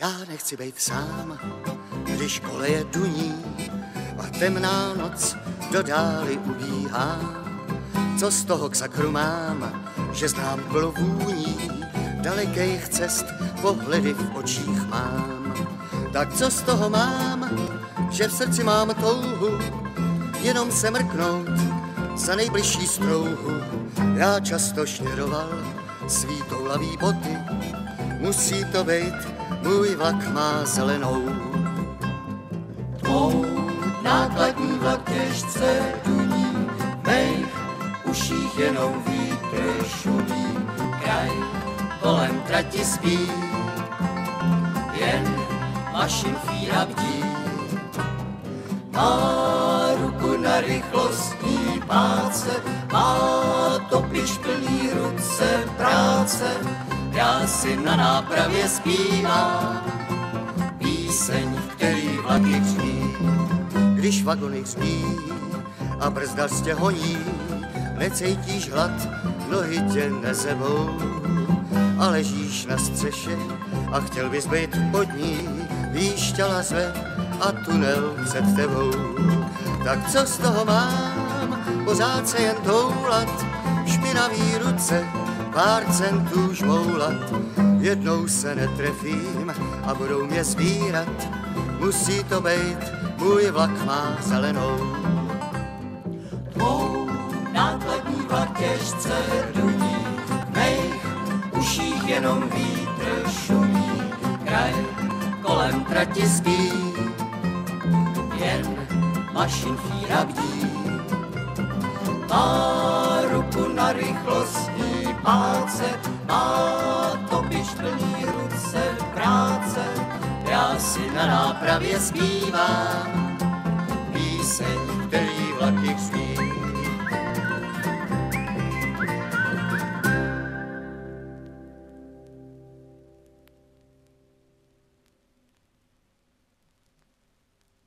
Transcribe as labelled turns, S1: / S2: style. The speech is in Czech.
S1: Já nechci být sám, když koleje duní a temná noc do dály ubíhá. Co z toho k sakru mám, že znám plno vůní, dalekých cest pohledy v očích mám. Tak co z toho mám, že v srdci mám touhu, jenom se mrknout za nejbližší strouhu. Já často šněroval svý toulavý boty, musí to být, můj vlak má zelenou.
S2: Tvou nákladní vlak těžce duní, mých uších jenom vítr šumí, kraj kolem trati spí, jen mašin fíra bdí. Má ruku na rychlostní páce, má topič plný ruce práce, já si na nápravě zpívám píseň, který vlaky dřví.
S1: Když vagony zní a brzda tě honí, necítíš hlad, nohy tě nezebou. A ležíš na střeše a chtěl bys být pod ní, víš, těla zve a tunel před tebou. Tak co z toho mám, pořád se jen toulat, špinavý ruce, pár centů žmoulat. Jednou se netrefím a budou mě sbírat, musí to být, můj vlak má zelenou.
S2: Tvou nákladní vlak těžce duní, v mých uších jenom vítr šumí, kraj kolem trati spí, jen mašin fíra bdí. Má ruku na rychlostní páce, má topič plný ruce práce, já si na nápravě zpívám píseň, který